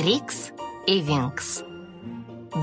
Трикс и Винкс.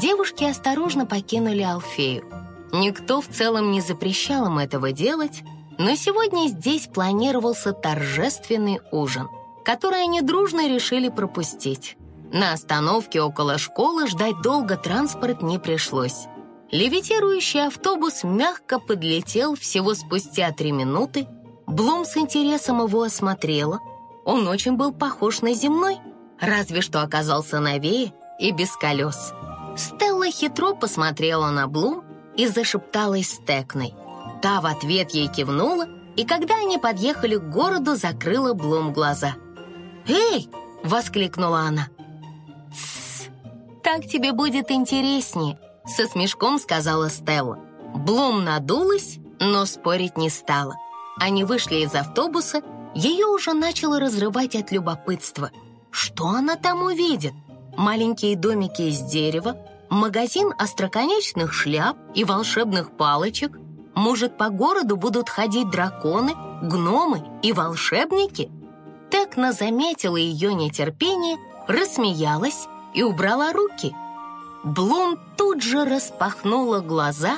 Девушки осторожно покинули Алфею. Никто в целом не запрещал им этого делать, но сегодня здесь планировался торжественный ужин, который они дружно решили пропустить. На остановке около школы ждать долго транспорт не пришлось. Левитирующий автобус мягко подлетел всего спустя три минуты. Блум с интересом его осмотрела. Он очень был похож на земной, разве что оказался новее и без колес. Стелла хитро посмотрела на Блум и зашепталась с Текной. Та в ответ ей кивнула, и когда они подъехали к городу, закрыла Блум глаза. «Эй!» — воскликнула она. «Тссс! Так тебе будет интереснее!» со смешком сказала Стелла. Блум надулась, но спорить не стала. Они вышли из автобуса, ее уже начало разрывать от любопытства. Что она там увидит? Маленькие домики из дерева, магазин остроконечных шляп и волшебных палочек. Может, по городу будут ходить драконы, гномы и волшебники? Текна заметила ее нетерпение, рассмеялась и убрала руки – Блум тут же распахнула глаза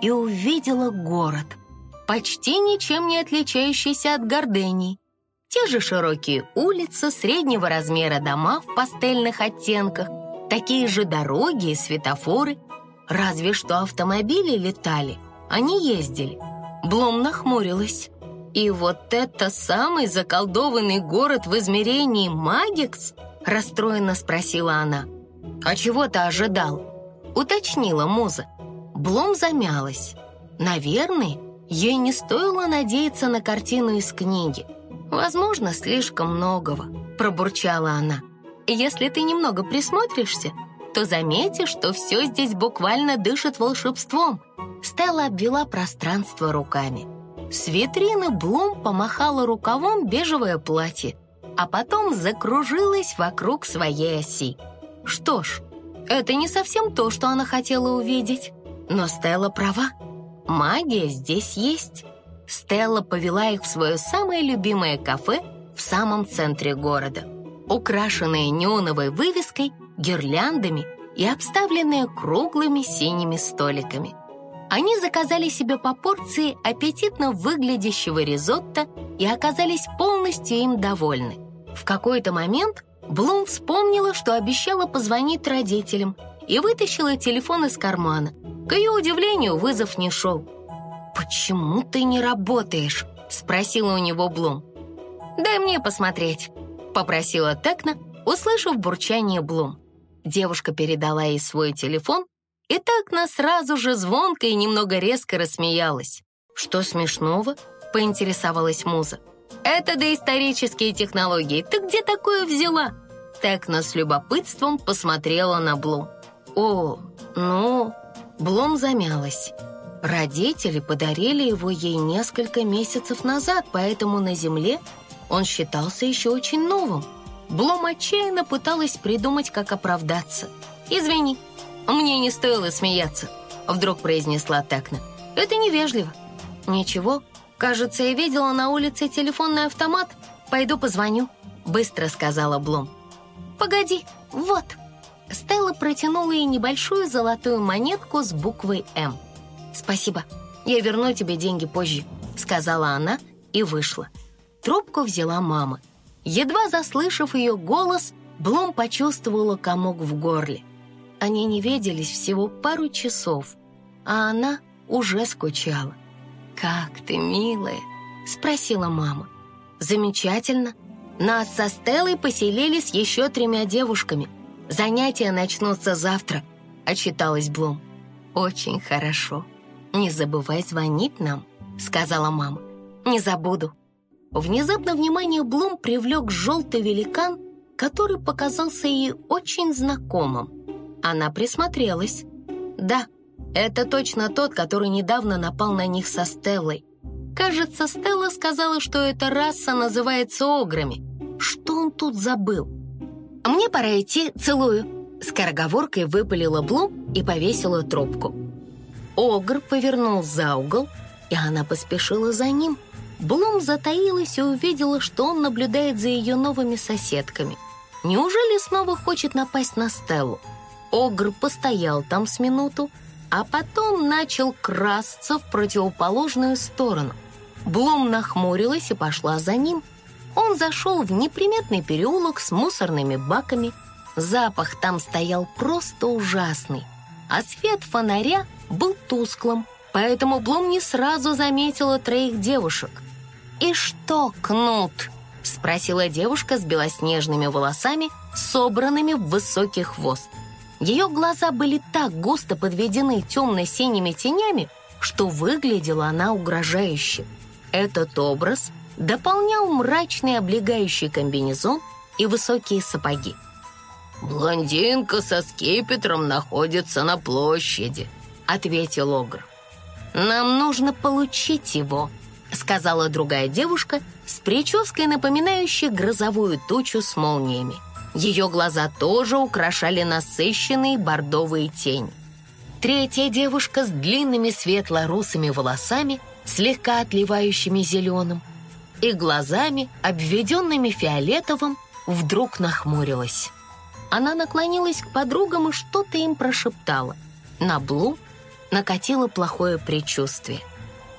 и увидела город, почти ничем не отличающийся от Гордений. Те же широкие улицы, среднего размера дома в пастельных оттенках, такие же дороги и светофоры. Разве что автомобили летали, они ездили. Блум нахмурилась. И вот это самый заколдованный город в измерении Магикс? Расстроенно спросила она. «А чего ты ожидал?» — уточнила Муза. Блом замялась. «Наверное, ей не стоило надеяться на картину из книги. Возможно, слишком многого», — пробурчала она. «Если ты немного присмотришься, то заметишь, что все здесь буквально дышит волшебством». Стелла обвела пространство руками. С витрины Блум помахала рукавом бежевое платье, а потом закружилась вокруг своей оси. Что ж, это не совсем то, что она хотела увидеть. Но Стелла права. Магия здесь есть. Стелла повела их в свое самое любимое кафе в самом центре города, украшенное неоновой вывеской, гирляндами и обставленное круглыми синими столиками. Они заказали себе по порции аппетитно выглядящего ризотто и оказались полностью им довольны. В какой-то момент Блум вспомнила, что обещала позвонить родителям и вытащила телефон из кармана. К ее удивлению, вызов не шел. «Почему ты не работаешь?» — спросила у него Блум. «Дай мне посмотреть», — попросила Текна, услышав бурчание Блум. Девушка передала ей свой телефон, и Текна сразу же звонко и немного резко рассмеялась. «Что смешного?» — поинтересовалась Муза. «Это доисторические технологии. Ты где такое взяла?» Текна с любопытством посмотрела на Блум. «О, ну...» Блум замялась. Родители подарили его ей несколько месяцев назад, поэтому на Земле он считался еще очень новым. Блум отчаянно пыталась придумать, как оправдаться. «Извини, мне не стоило смеяться», — вдруг произнесла Текна. «Это невежливо». «Ничего, кажется, я видела на улице телефонный автомат. Пойду позвоню», — быстро сказала Блум. «Погоди, вот!» Стелла протянула ей небольшую золотую монетку с буквой «М». «Спасибо, я верну тебе деньги позже», — сказала она и вышла. Трубку взяла мама. Едва заслышав ее голос, Блум почувствовала комок в горле. Они не виделись всего пару часов, а она уже скучала. «Как ты, милая?» — спросила мама. «Замечательно», нас со Стеллой поселили с еще тремя девушками. Занятия начнутся завтра», — отчиталась Блум. «Очень хорошо. Не забывай звонить нам», — сказала мама. «Не забуду». Внезапно внимание Блум привлек желтый великан, который показался ей очень знакомым. Она присмотрелась. «Да, это точно тот, который недавно напал на них со Стеллой. Кажется, Стелла сказала, что эта раса называется ограми. Что он тут забыл? «Мне пора идти, целую», — скороговоркой выпалила Блум и повесила трубку. Огр повернул за угол, и она поспешила за ним. Блум затаилась и увидела, что он наблюдает за ее новыми соседками. Неужели снова хочет напасть на Стеллу? Огр постоял там с минуту, а потом начал красться в противоположную сторону. Блум нахмурилась и пошла за ним. Он зашел в неприметный переулок с мусорными баками. Запах там стоял просто ужасный, а свет фонаря был тусклым, поэтому Блум не сразу заметила троих девушек. «И что, Кнут?» — спросила девушка с белоснежными волосами, собранными в высокий хвост. Ее глаза были так густо подведены темно-синими тенями, что выглядела она угрожающе. Этот образ дополнял мрачный облегающий комбинезон и высокие сапоги. «Блондинка со скипетром находится на площади», — ответил Огр. «Нам нужно получить его», — сказала другая девушка с прической, напоминающей грозовую тучу с молниями. Ее глаза тоже украшали насыщенные бордовые тени. Третья девушка с длинными светло-русыми волосами, слегка отливающими зеленым, и глазами, обведенными фиолетовым, вдруг нахмурилась. Она наклонилась к подругам и что-то им прошептала. На Блум накатило плохое предчувствие.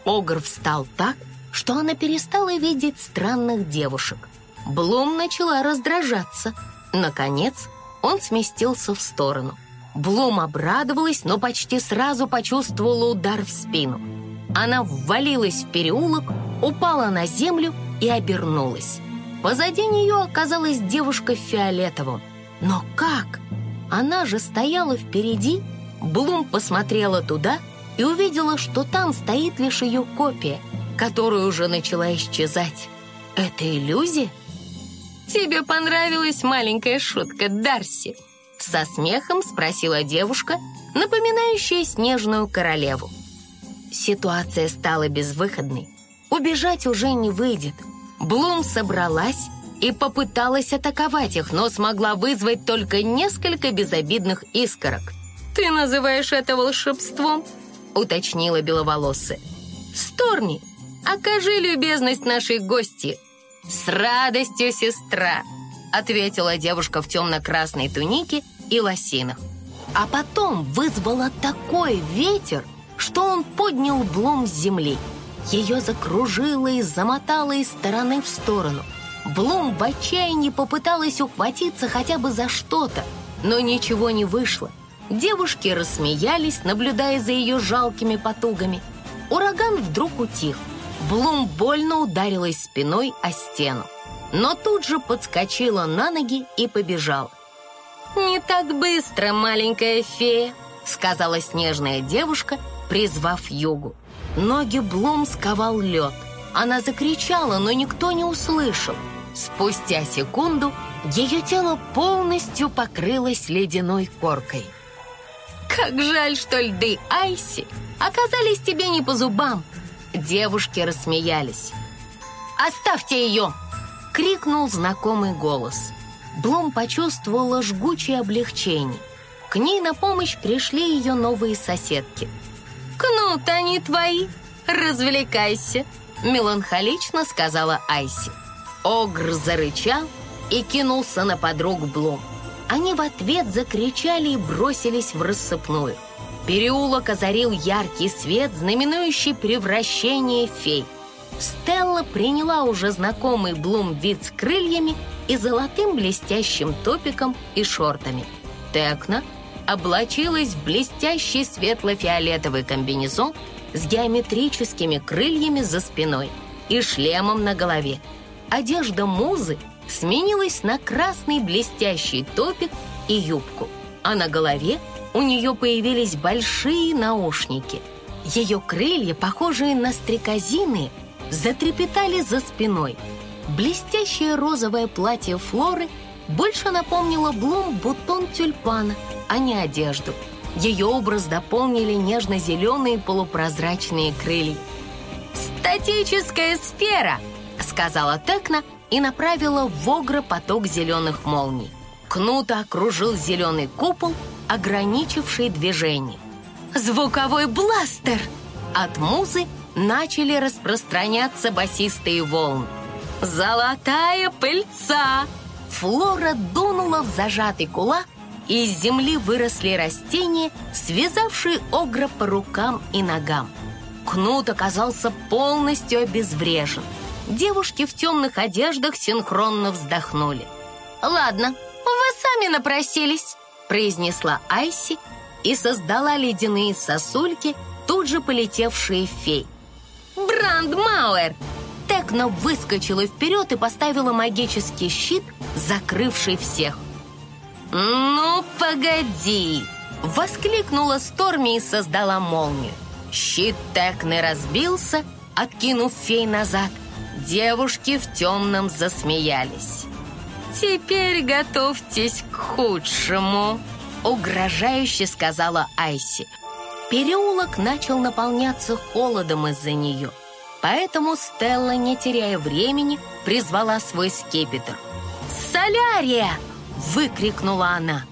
Огр встал так, что она перестала видеть странных девушек. Блум начала раздражаться – Наконец, он сместился в сторону. Блум обрадовалась, но почти сразу почувствовала удар в спину. Она ввалилась в переулок, упала на землю и обернулась. Позади нее оказалась девушка в фиолетовом. Но как? Она же стояла впереди. Блум посмотрела туда и увидела, что там стоит лишь ее копия, которая уже начала исчезать. Это иллюзия? «Тебе понравилась маленькая шутка, Дарси?» Со смехом спросила девушка, напоминающая снежную королеву. Ситуация стала безвыходной. Убежать уже не выйдет. Блум собралась и попыталась атаковать их, но смогла вызвать только несколько безобидных искорок. «Ты называешь это волшебством?» — уточнила беловолосая. «Сторни, окажи любезность нашей гости», «С радостью, сестра!» — ответила девушка в темно-красной тунике и лосинах. А потом вызвала такой ветер, что он поднял Блум с земли. Ее закружило и замотало из стороны в сторону. Блум в отчаянии попыталась ухватиться хотя бы за что-то, но ничего не вышло. Девушки рассмеялись, наблюдая за ее жалкими потугами. Ураган вдруг утих. Блум больно ударилась спиной о стену, но тут же подскочила на ноги и побежала. «Не так быстро, маленькая фея», — сказала снежная девушка, призвав югу. Ноги Блум сковал лед. Она закричала, но никто не услышал. Спустя секунду ее тело полностью покрылось ледяной коркой. «Как жаль, что льды Айси оказались тебе не по зубам», Девушки рассмеялись. «Оставьте ее!» — крикнул знакомый голос. Блум почувствовала жгучее облегчение. К ней на помощь пришли ее новые соседки. «Кнут, они твои! Развлекайся!» — меланхолично сказала Айси. Огр зарычал и кинулся на подруг Блум. Они в ответ закричали и бросились в рассыпную. Переулок озарил яркий свет, знаменующий превращение фей. Стелла приняла уже знакомый Блум вид с крыльями и золотым блестящим топиком и шортами. Текна облачилась в блестящий светло-фиолетовый комбинезон с геометрическими крыльями за спиной и шлемом на голове. Одежда музы сменилась на красный блестящий топик и юбку, а на голове – у нее появились большие наушники. Ее крылья, похожие на стрекозины, затрепетали за спиной. Блестящее розовое платье Флоры больше напомнило Блум бутон тюльпана, а не одежду. Ее образ дополнили нежно-зеленые полупрозрачные крылья. «Статическая сфера!» — сказала Текна и направила в Огра поток зеленых молний. Кнута окружил зеленый купол, ограничивший движение. «Звуковой бластер!» От музы начали распространяться басистые волны. «Золотая пыльца!» Флора дунула в зажатый кулак, и из земли выросли растения, связавшие Огра по рукам и ногам. Кнут оказался полностью обезврежен. Девушки в темных одеждах синхронно вздохнули. «Ладно, вы сами напросились», — произнесла Айси и создала ледяные сосульки, тут же полетевшие в фей. «Брандмауэр!» Текно выскочила вперед и поставила магический щит, закрывший всех. «Ну, погоди!» — воскликнула Сторми и создала молнию. Щит Текны разбился, откинув фей назад. Девушки в темном засмеялись. «Теперь готовьтесь к худшему», — угрожающе сказала Айси. Переулок начал наполняться холодом из-за нее, поэтому Стелла, не теряя времени, призвала свой скипетр. «Солярия!» выкрикнула она.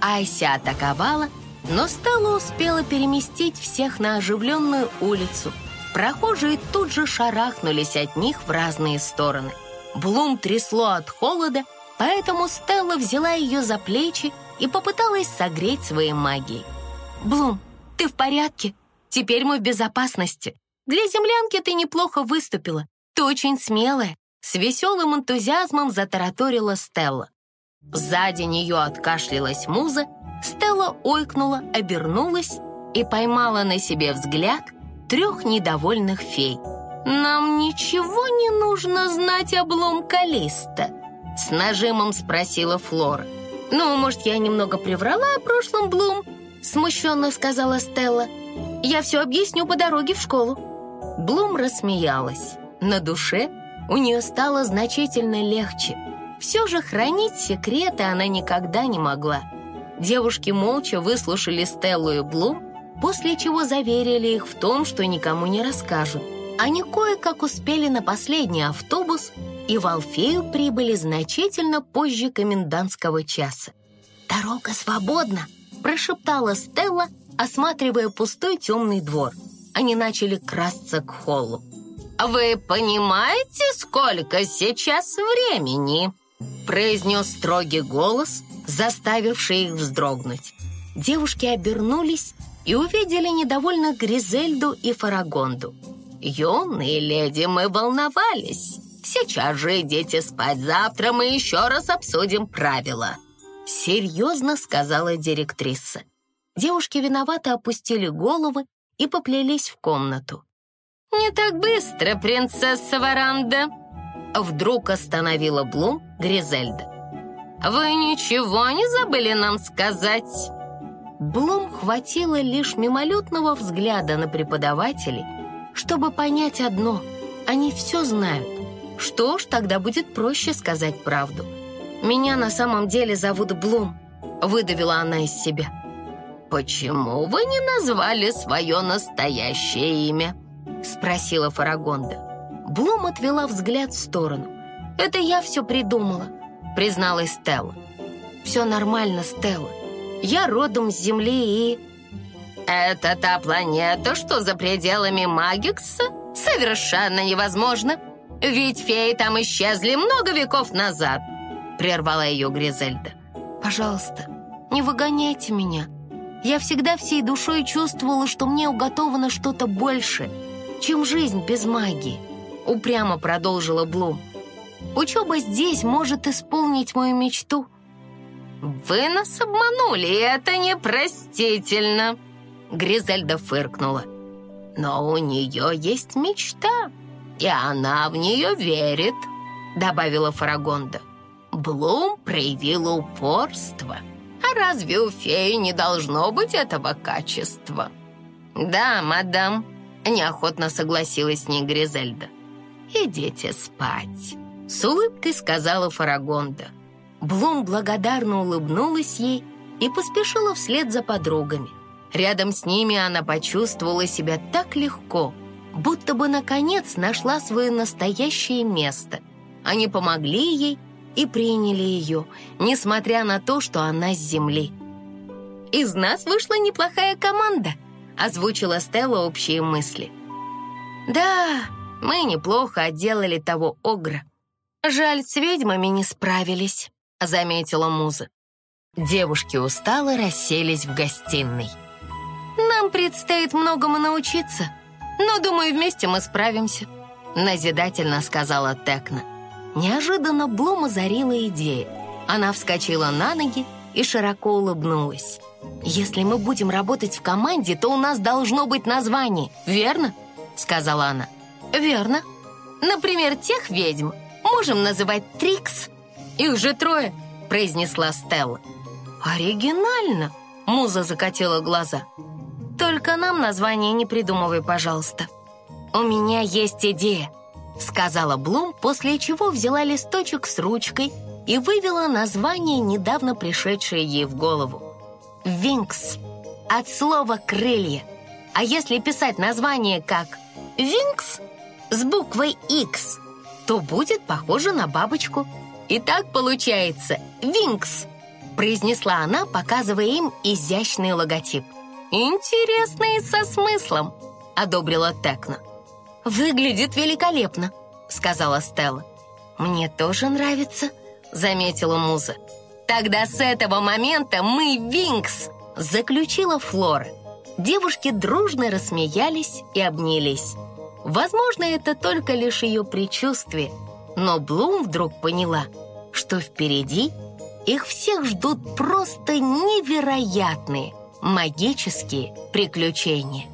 Айся атаковала, но Стелла успела переместить всех на оживленную улицу. Прохожие тут же шарахнулись от них в разные стороны. Блум трясло от холода, поэтому Стелла взяла ее за плечи и попыталась согреть своей магией. «Блум, ты в порядке? Теперь мы в безопасности. Для землянки ты неплохо выступила. Ты очень смелая», — с веселым энтузиазмом затараторила Стелла. Сзади нее откашлялась муза, Стелла ойкнула, обернулась и поймала на себе взгляд трех недовольных фей. «Нам ничего не нужно знать об Блум Калиста?» С нажимом спросила Флора. «Ну, может, я немного приврала о прошлом Блум?» Смущенно сказала Стелла. «Я все объясню по дороге в школу». Блум рассмеялась. На душе у нее стало значительно легче. Все же хранить секреты она никогда не могла. Девушки молча выслушали Стеллу и Блум, после чего заверили их в том, что никому не расскажут. Они кое-как успели на последний автобус и в Алфею прибыли значительно позже комендантского часа. «Дорога свободна!» – прошептала Стелла, осматривая пустой темный двор. Они начали красться к холлу. «Вы понимаете, сколько сейчас времени?» произнес строгий голос, заставивший их вздрогнуть. Девушки обернулись и увидели недовольных Гризельду и Фарагонду. «Юные леди, мы волновались. Сейчас же идите спать, завтра мы еще раз обсудим правила», — серьезно сказала директриса. Девушки виновато опустили головы и поплелись в комнату. «Не так быстро, принцесса Варанда!» Вдруг остановила Блум Гризельда. «Вы ничего не забыли нам сказать?» Блум хватило лишь мимолетного взгляда на преподавателей, чтобы понять одно — они все знают. Что ж, тогда будет проще сказать правду. «Меня на самом деле зовут Блум», — выдавила она из себя. «Почему вы не назвали свое настоящее имя?» — спросила Фарагонда. Блум отвела взгляд в сторону. «Это я все придумала», — призналась Стелла. «Все нормально, Стелла. Я родом с Земли и...» «Это та планета, что за пределами Магикса? Совершенно невозможно. Ведь феи там исчезли много веков назад», — прервала ее Гризельда. «Пожалуйста, не выгоняйте меня. Я всегда всей душой чувствовала, что мне уготовано что-то большее, чем жизнь без магии» упрямо продолжила Блум. «Учеба здесь может исполнить мою мечту». «Вы нас обманули, и это непростительно!» Гризельда фыркнула. «Но у нее есть мечта, и она в нее верит», добавила Фарагонда. Блум проявила упорство. А разве у феи не должно быть этого качества? «Да, мадам», — неохотно согласилась с ней Гризельда. «Идите спать», — с улыбкой сказала Фарагонда. Блум благодарно улыбнулась ей и поспешила вслед за подругами. Рядом с ними она почувствовала себя так легко, будто бы наконец нашла свое настоящее место. Они помогли ей и приняли ее, несмотря на то, что она с земли. «Из нас вышла неплохая команда», — озвучила Стелла общие мысли. «Да, мы неплохо отделали того огра. Жаль, с ведьмами не справились. — заметила Муза. Девушки устало расселись в гостиной. «Нам предстоит многому научиться, но, думаю, вместе мы справимся», — назидательно сказала Текна. Неожиданно Блум озарила идея. Она вскочила на ноги и широко улыбнулась. «Если мы будем работать в команде, то у нас должно быть название, верно?» — сказала она. «Верно. Например, тех ведьм можем называть Трикс». «Их же трое», — произнесла Стелла. «Оригинально!» — Муза закатила глаза. «Только нам название не придумывай, пожалуйста». «У меня есть идея», — сказала Блум, после чего взяла листочек с ручкой и вывела название, недавно пришедшее ей в голову. «Винкс» от слова «крылья». А если писать название как «Винкс» с буквой «Х», то будет похоже на бабочку. И так получается «Винкс», произнесла она, показывая им изящный логотип. «Интересно и со смыслом», — одобрила Текна. «Выглядит великолепно», — сказала Стелла. «Мне тоже нравится», — заметила Муза. «Тогда с этого момента мы Винкс!» — заключила Флора. Девушки дружно рассмеялись и обнялись. Возможно, это только лишь ее предчувствие, но Блум вдруг поняла, что впереди их всех ждут просто невероятные магические приключения.